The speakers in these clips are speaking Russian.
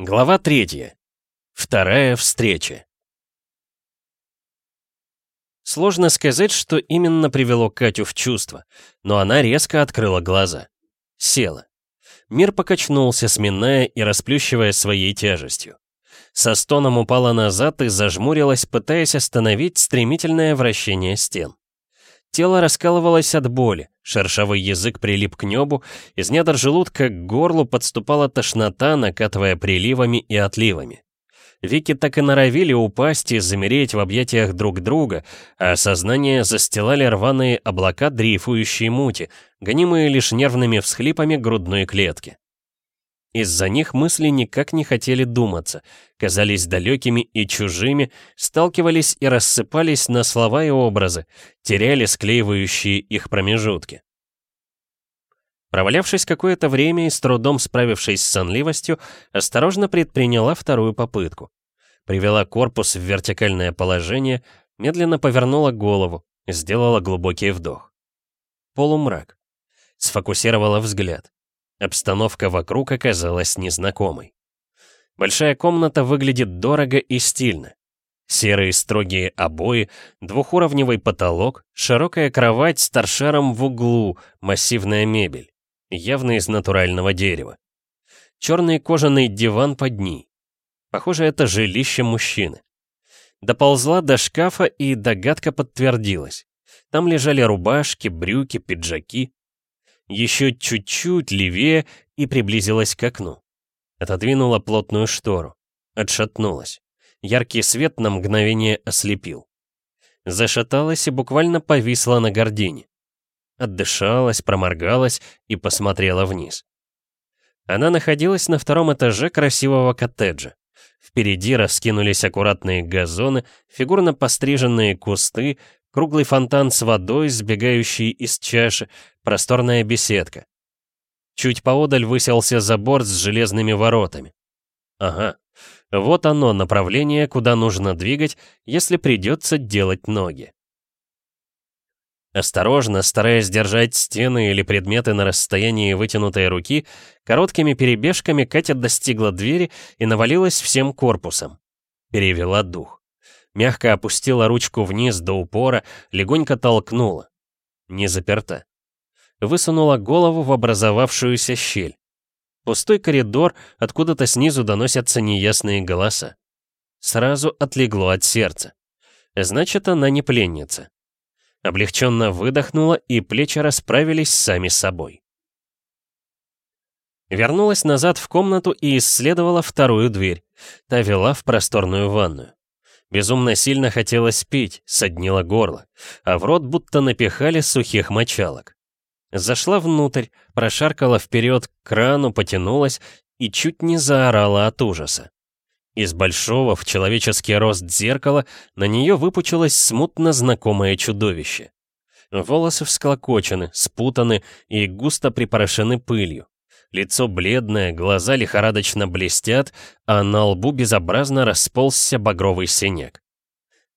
Глава третья. Вторая встреча. Сложно сказать, что именно привело Катю в чувство, но она резко открыла глаза. Села. Мир покачнулся, сминая и расплющивая своей тяжестью. Со стоном упала назад и зажмурилась, пытаясь остановить стремительное вращение стен. Тело раскалывалось от боли, шершавый язык прилип к небу, из недр желудка к горлу подступала тошнота, накатывая приливами и отливами. Вики так и норовили упасть и замереть в объятиях друг друга, а сознание застилали рваные облака дрейфующей мути, гонимые лишь нервными всхлипами грудной клетки. Из-за них мысли никак не хотели думаться, казались далекими и чужими, сталкивались и рассыпались на слова и образы, теряли склеивающие их промежутки. Провалявшись какое-то время и с трудом справившись с сонливостью, осторожно предприняла вторую попытку. Привела корпус в вертикальное положение, медленно повернула голову, сделала глубокий вдох. Полумрак. Сфокусировала взгляд. Обстановка вокруг оказалась незнакомой. Большая комната выглядит дорого и стильно. Серые строгие обои, двухуровневый потолок, широкая кровать с торшером в углу, массивная мебель, явно из натурального дерева. Черный кожаный диван под ней. Похоже, это жилище мужчины. Доползла до шкафа, и догадка подтвердилась. Там лежали рубашки, брюки, пиджаки еще чуть-чуть левее и приблизилась к окну. Отодвинула плотную штору. Отшатнулась. Яркий свет на мгновение ослепил. Зашаталась и буквально повисла на гордине. Отдышалась, проморгалась и посмотрела вниз. Она находилась на втором этаже красивого коттеджа. Впереди раскинулись аккуратные газоны, фигурно постриженные кусты, круглый фонтан с водой, сбегающий из чаши, просторная беседка. Чуть поодаль выселся забор с железными воротами. Ага, вот оно направление, куда нужно двигать, если придется делать ноги. Осторожно, стараясь держать стены или предметы на расстоянии вытянутой руки, короткими перебежками Катя достигла двери и навалилась всем корпусом. Перевела дух. Мягко опустила ручку вниз до упора, легонько толкнула. Не заперта высунула голову в образовавшуюся щель. Пустой коридор, откуда-то снизу доносятся неясные голоса. Сразу отлегло от сердца. Значит, она не пленница. Облегченно выдохнула, и плечи расправились сами собой. Вернулась назад в комнату и исследовала вторую дверь. Та вела в просторную ванную. Безумно сильно хотелось пить, соднило горло, а в рот будто напихали сухих мочалок. Зашла внутрь, прошаркала вперед к крану, потянулась и чуть не заорала от ужаса. Из большого в человеческий рост зеркала на нее выпучилось смутно знакомое чудовище. Волосы всклокочены, спутаны и густо припорошены пылью. Лицо бледное, глаза лихорадочно блестят, а на лбу безобразно расползся багровый синяк.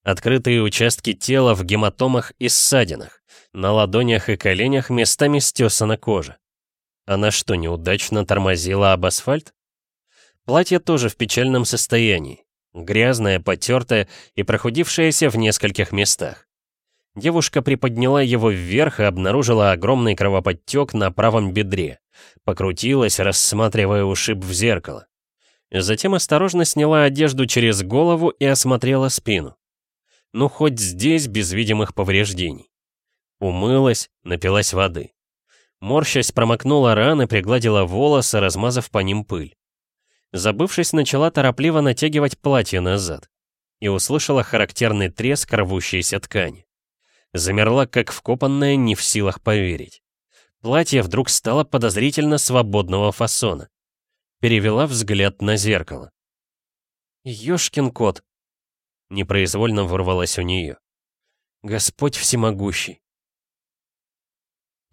Открытые участки тела в гематомах и ссадинах. На ладонях и коленях местами стесана кожа. Она что, неудачно тормозила об асфальт? Платье тоже в печальном состоянии. Грязное, потертое и прохудившееся в нескольких местах. Девушка приподняла его вверх и обнаружила огромный кровоподтек на правом бедре. Покрутилась, рассматривая ушиб в зеркало. Затем осторожно сняла одежду через голову и осмотрела спину. Ну, хоть здесь без видимых повреждений. Умылась, напилась воды. Морщась промокнула раны, пригладила волосы, размазав по ним пыль. Забывшись, начала торопливо натягивать платье назад. И услышала характерный треск рвущейся ткани. Замерла, как вкопанная, не в силах поверить. Платье вдруг стало подозрительно свободного фасона. Перевела взгляд на зеркало. «Ёшкин кот!» Непроизвольно вырвалось у нее. «Господь всемогущий!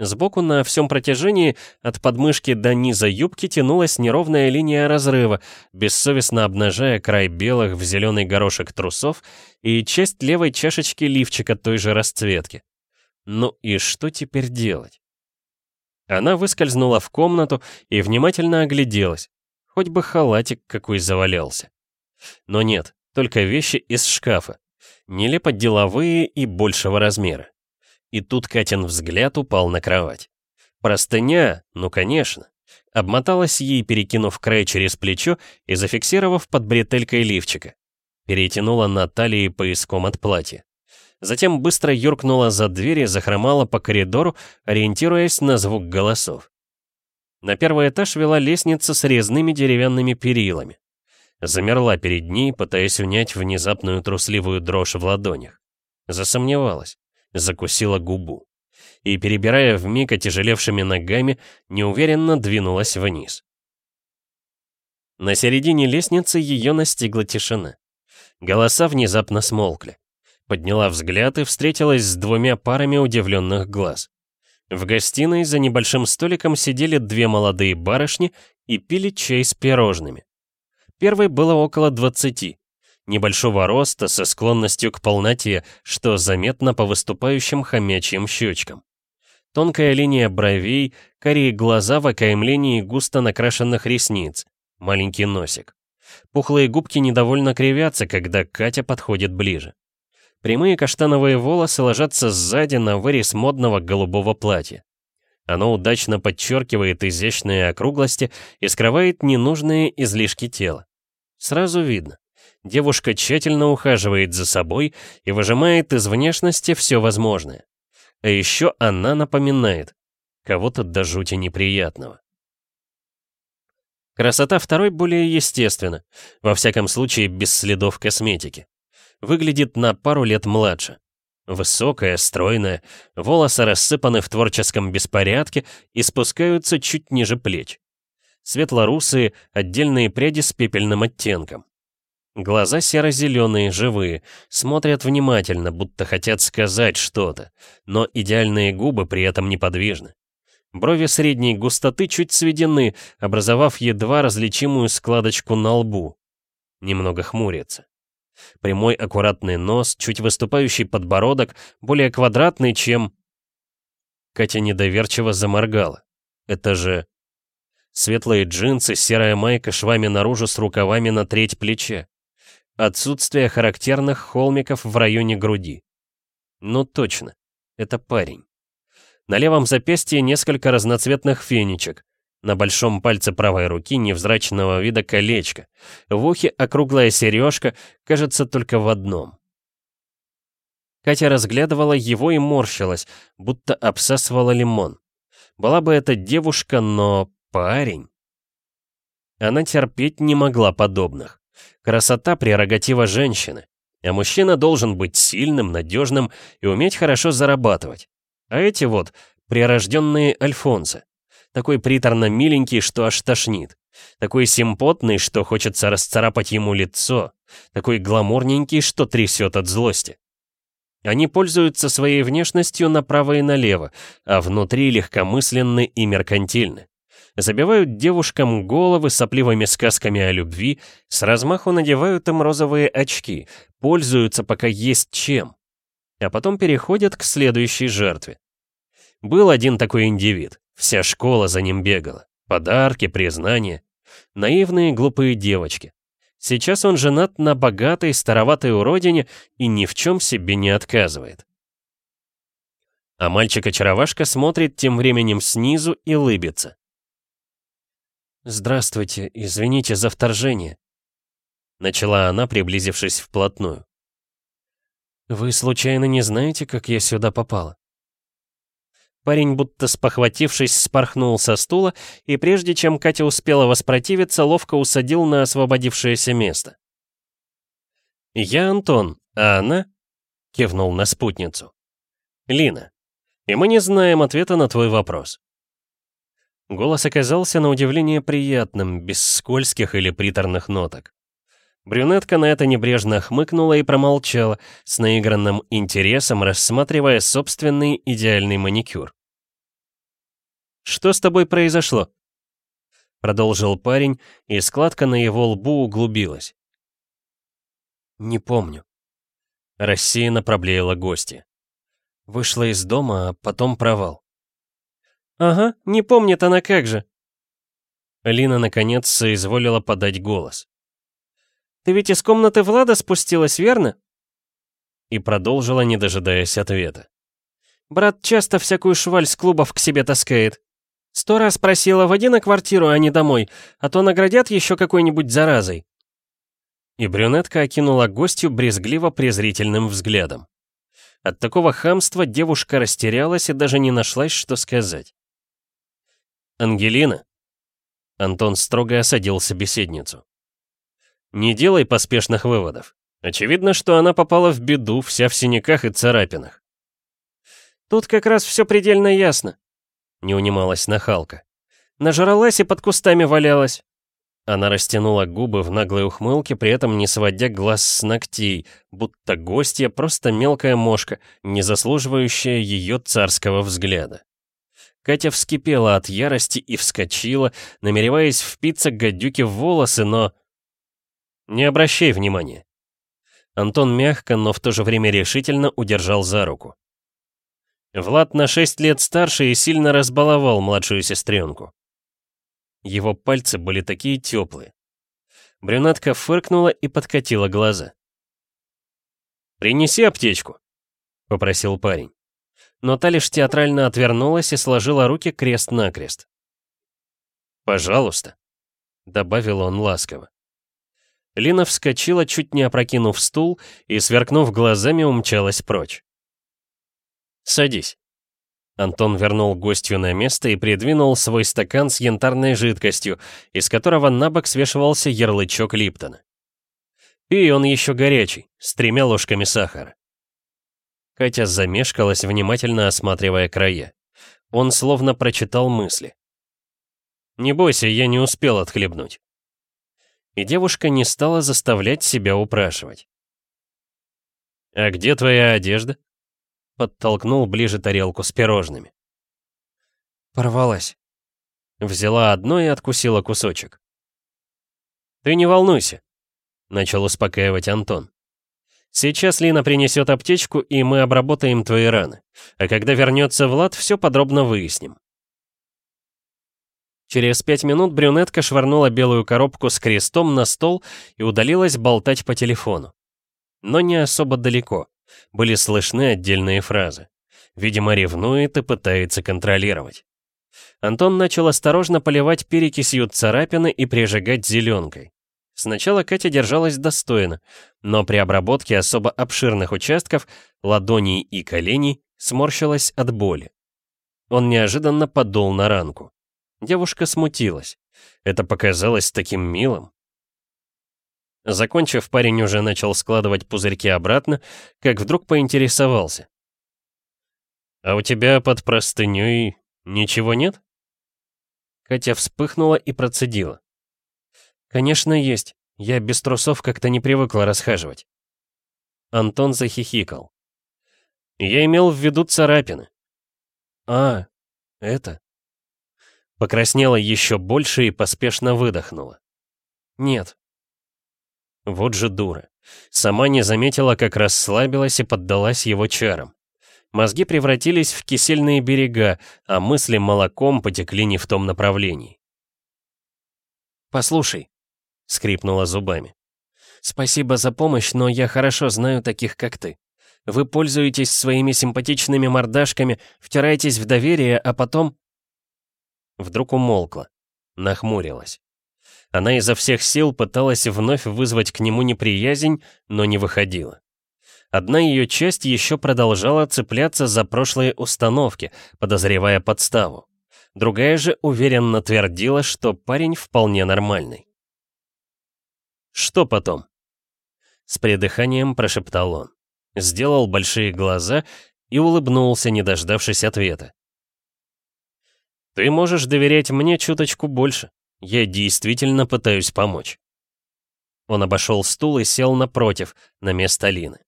Сбоку на всем протяжении от подмышки до низа юбки тянулась неровная линия разрыва, бессовестно обнажая край белых в зеленый горошек трусов и часть левой чашечки лифчика той же расцветки. Ну и что теперь делать? Она выскользнула в комнату и внимательно огляделась. Хоть бы халатик какой завалялся. Но нет, только вещи из шкафа. Нелепо деловые и большего размера. И тут Катин взгляд упал на кровать. Простыня, ну конечно. Обмоталась ей, перекинув край через плечо и зафиксировав под бретелькой лифчика. Перетянула на талии пояском от платья. Затем быстро юркнула за дверь и захромала по коридору, ориентируясь на звук голосов. На первый этаж вела лестница с резными деревянными перилами. Замерла перед ней, пытаясь унять внезапную трусливую дрожь в ладонях. Засомневалась, закусила губу и, перебирая вмиг отяжелевшими ногами, неуверенно двинулась вниз. На середине лестницы ее настигла тишина. Голоса внезапно смолкли. Подняла взгляд и встретилась с двумя парами удивленных глаз. В гостиной за небольшим столиком сидели две молодые барышни и пили чай с пирожными. Первой было около двадцати, небольшого роста со склонностью к полноте, что заметно по выступающим хомячьим щечкам. Тонкая линия бровей, карие глаза в окаймлении густо накрашенных ресниц, маленький носик. Пухлые губки недовольно кривятся, когда Катя подходит ближе. Прямые каштановые волосы ложатся сзади на вырез модного голубого платья. Оно удачно подчеркивает изящные округлости и скрывает ненужные излишки тела. Сразу видно. Девушка тщательно ухаживает за собой и выжимает из внешности все возможное. А еще она напоминает кого-то до жути неприятного. Красота второй более естественна, во всяком случае без следов косметики. Выглядит на пару лет младше. Высокая, стройная, волосы рассыпаны в творческом беспорядке и спускаются чуть ниже плеч. Светло-русые, отдельные пряди с пепельным оттенком. Глаза серо-зеленые, живые, смотрят внимательно, будто хотят сказать что-то, но идеальные губы при этом неподвижны. Брови средней густоты чуть сведены, образовав едва различимую складочку на лбу. Немного хмурится. Прямой аккуратный нос, чуть выступающий подбородок, более квадратный, чем... Катя недоверчиво заморгала. Это же... Светлые джинсы, серая майка швами наружу с рукавами на треть плеча. Отсутствие характерных холмиков в районе груди. Ну точно, это парень. На левом запястье несколько разноцветных фенечек. На большом пальце правой руки невзрачного вида колечко. В ухе округлая сережка, кажется, только в одном. Катя разглядывала его и морщилась, будто обсасывала лимон. Была бы это девушка, но парень. Она терпеть не могла подобных. Красота — прерогатива женщины, а мужчина должен быть сильным, надежным и уметь хорошо зарабатывать. А эти вот — прирожденные альфонсы. Такой приторно миленький, что аж тошнит. Такой симпотный, что хочется расцарапать ему лицо. Такой гламурненький, что трясет от злости. Они пользуются своей внешностью направо и налево, а внутри легкомысленны и меркантильны забивают девушкам головы сопливыми сказками о любви, с размаху надевают им розовые очки, пользуются пока есть чем, а потом переходят к следующей жертве. Был один такой индивид, вся школа за ним бегала, подарки, признания, наивные глупые девочки. Сейчас он женат на богатой, староватой уродине и ни в чем себе не отказывает. А мальчик-очаровашка смотрит тем временем снизу и лыбится. «Здравствуйте, извините за вторжение», — начала она, приблизившись вплотную. «Вы случайно не знаете, как я сюда попала?» Парень, будто спохватившись, спорхнул со стула, и прежде чем Катя успела воспротивиться, ловко усадил на освободившееся место. «Я Антон, а она?» — кивнул на спутницу. «Лина, и мы не знаем ответа на твой вопрос». Голос оказался на удивление приятным, без скользких или приторных ноток. Брюнетка на это небрежно хмыкнула и промолчала, с наигранным интересом рассматривая собственный идеальный маникюр. «Что с тобой произошло?» Продолжил парень, и складка на его лбу углубилась. «Не помню». Рассеянно проблеяла гостья. Вышла из дома, а потом провал. «Ага, не помнит она как же». Лина наконец соизволила подать голос. «Ты ведь из комнаты Влада спустилась, верно?» И продолжила, не дожидаясь ответа. «Брат часто всякую шваль с клубов к себе таскает. Сто раз просила, води на квартиру, а не домой, а то наградят еще какой-нибудь заразой». И брюнетка окинула гостью брезгливо-презрительным взглядом. От такого хамства девушка растерялась и даже не нашлась, что сказать. «Ангелина?» Антон строго осадил собеседницу. «Не делай поспешных выводов. Очевидно, что она попала в беду, вся в синяках и царапинах». «Тут как раз все предельно ясно», — не унималась нахалка. «Нажралась и под кустами валялась. Она растянула губы в наглой ухмылке, при этом не сводя глаз с ногтей, будто гостья просто мелкая мошка, не заслуживающая ее царского взгляда. Катя вскипела от ярости и вскочила, намереваясь впиться гадюки в волосы, но... «Не обращай внимания». Антон мягко, но в то же время решительно удержал за руку. Влад на шесть лет старше и сильно разбаловал младшую сестренку. Его пальцы были такие теплые. Брюнетка фыркнула и подкатила глаза. «Принеси аптечку», — попросил парень. Но та лишь театрально отвернулась и сложила руки крест-накрест. «Пожалуйста», — добавил он ласково. Лина вскочила, чуть не опрокинув стул, и, сверкнув глазами, умчалась прочь. «Садись», Антон вернул гостью на место и придвинул свой стакан с янтарной жидкостью, из которого на бок свешивался ярлычок Липтона. И он еще горячий, с тремя ложками сахара. Катя замешкалась, внимательно осматривая края. Он словно прочитал мысли. «Не бойся, я не успел отхлебнуть». И девушка не стала заставлять себя упрашивать. «А где твоя одежда?» Подтолкнул ближе тарелку с пирожными. Порвалась. Взяла одно и откусила кусочек. «Ты не волнуйся», — начал успокаивать Антон. «Сейчас Лина принесет аптечку, и мы обработаем твои раны. А когда вернется Влад, все подробно выясним». Через пять минут брюнетка швырнула белую коробку с крестом на стол и удалилась болтать по телефону. Но не особо далеко. Были слышны отдельные фразы. Видимо, ревнует и пытается контролировать. Антон начал осторожно поливать перекисью царапины и прижигать зеленкой. Сначала Катя держалась достойно, но при обработке особо обширных участков, ладоней и коленей, сморщилась от боли. Он неожиданно подул на ранку. Девушка смутилась. Это показалось таким милым. Закончив, парень уже начал складывать пузырьки обратно, как вдруг поинтересовался. «А у тебя под простыней ничего нет?» Катя вспыхнула и процедила. «Конечно есть. Я без трусов как-то не привыкла расхаживать». Антон захихикал. «Я имел в виду царапины». «А, это?» Покраснела еще больше и поспешно выдохнула. «Нет, вот же дура. Сама не заметила, как расслабилась и поддалась его чарам. Мозги превратились в кисельные берега, а мысли молоком потекли не в том направлении. «Послушай», — скрипнула зубами. «Спасибо за помощь, но я хорошо знаю таких, как ты. Вы пользуетесь своими симпатичными мордашками, втираетесь в доверие, а потом...» Вдруг умолкла, нахмурилась. Она изо всех сил пыталась вновь вызвать к нему неприязнь, но не выходила. Одна ее часть еще продолжала цепляться за прошлые установки, подозревая подставу. Другая же уверенно твердила, что парень вполне нормальный. «Что потом?» С придыханием прошептал он. Сделал большие глаза и улыбнулся, не дождавшись ответа. «Ты можешь доверять мне чуточку больше. Я действительно пытаюсь помочь. Он обошел стул и сел напротив, на место Лины.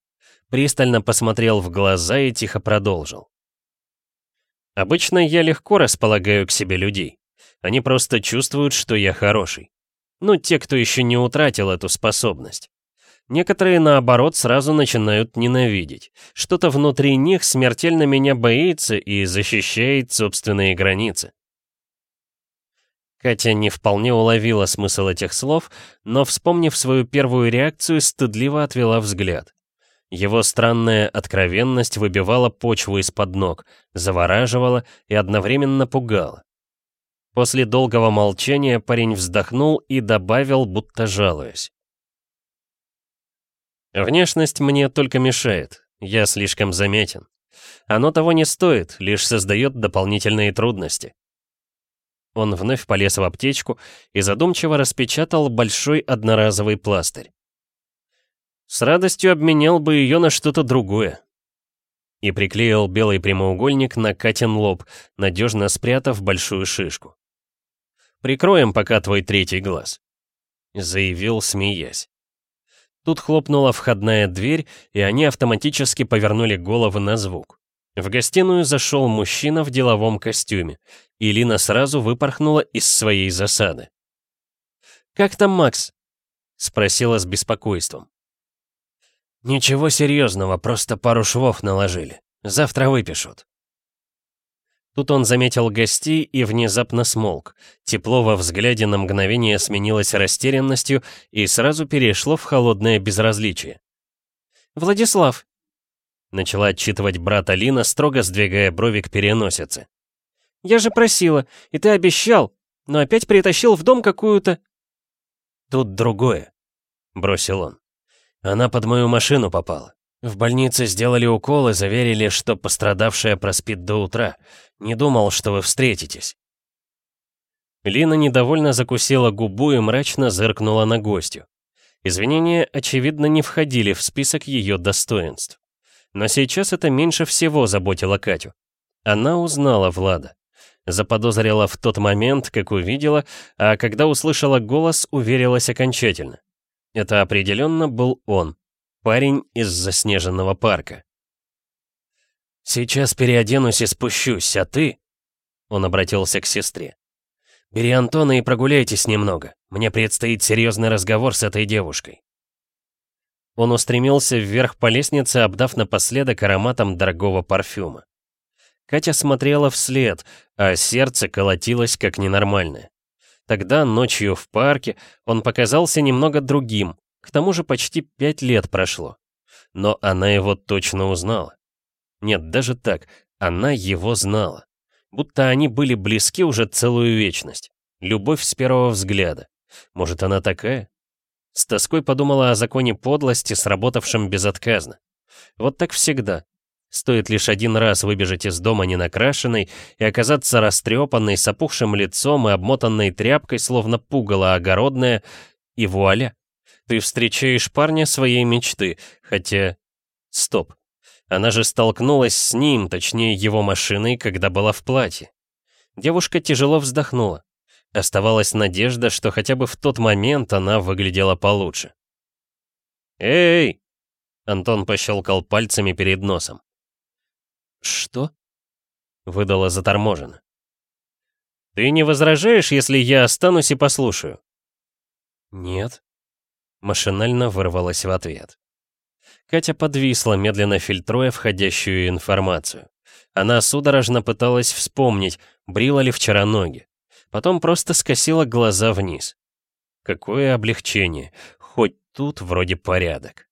Пристально посмотрел в глаза и тихо продолжил. Обычно я легко располагаю к себе людей. Они просто чувствуют, что я хороший. Ну, те, кто еще не утратил эту способность. Некоторые, наоборот, сразу начинают ненавидеть. Что-то внутри них смертельно меня боится и защищает собственные границы. Катя не вполне уловила смысл этих слов, но, вспомнив свою первую реакцию, стыдливо отвела взгляд. Его странная откровенность выбивала почву из-под ног, завораживала и одновременно пугала. После долгого молчания парень вздохнул и добавил, будто жалуясь. «Внешность мне только мешает, я слишком заметен. Оно того не стоит, лишь создает дополнительные трудности. Он вновь полез в аптечку и задумчиво распечатал большой одноразовый пластырь. С радостью обменял бы ее на что-то другое. И приклеил белый прямоугольник на Катин лоб, надежно спрятав большую шишку. «Прикроем пока твой третий глаз», — заявил, смеясь. Тут хлопнула входная дверь, и они автоматически повернули головы на звук. В гостиную зашел мужчина в деловом костюме, и Лина сразу выпорхнула из своей засады. «Как там Макс?» — спросила с беспокойством. «Ничего серьезного, просто пару швов наложили. Завтра выпишут». Тут он заметил гостей и внезапно смолк. Тепло во взгляде на мгновение сменилось растерянностью и сразу перешло в холодное безразличие. «Владислав, Начала отчитывать брат Алина, строго сдвигая брови к переносице. «Я же просила, и ты обещал, но опять притащил в дом какую-то...» «Тут другое», — бросил он. «Она под мою машину попала. В больнице сделали укол и заверили, что пострадавшая проспит до утра. Не думал, что вы встретитесь». Лина недовольно закусила губу и мрачно зыркнула на гостю. Извинения, очевидно, не входили в список ее достоинств. Но сейчас это меньше всего заботило Катю. Она узнала Влада. Заподозрила в тот момент, как увидела, а когда услышала голос, уверилась окончательно. Это определенно был он, парень из заснеженного парка. «Сейчас переоденусь и спущусь, а ты...» Он обратился к сестре. «Бери Антона и прогуляйтесь немного. Мне предстоит серьезный разговор с этой девушкой». Он устремился вверх по лестнице, обдав напоследок ароматом дорогого парфюма. Катя смотрела вслед, а сердце колотилось как ненормальное. Тогда, ночью в парке, он показался немного другим, к тому же почти пять лет прошло. Но она его точно узнала. Нет, даже так, она его знала. Будто они были близки уже целую вечность. Любовь с первого взгляда. Может, она такая? С тоской подумала о законе подлости, сработавшем безотказно. Вот так всегда. Стоит лишь один раз выбежать из дома ненакрашенной и оказаться растрепанной, с опухшим лицом и обмотанной тряпкой, словно пугало огородное, и вуаля. Ты встречаешь парня своей мечты, хотя... Стоп. Она же столкнулась с ним, точнее его машиной, когда была в платье. Девушка тяжело вздохнула. Оставалась надежда, что хотя бы в тот момент она выглядела получше. «Эй!» — Антон пощелкал пальцами перед носом. «Что?» — выдала заторможенно. «Ты не возражаешь, если я останусь и послушаю?» «Нет», — машинально вырвалась в ответ. Катя подвисла, медленно фильтруя входящую информацию. Она судорожно пыталась вспомнить, брила ли вчера ноги. Потом просто скосила глаза вниз. Какое облегчение, хоть тут вроде порядок.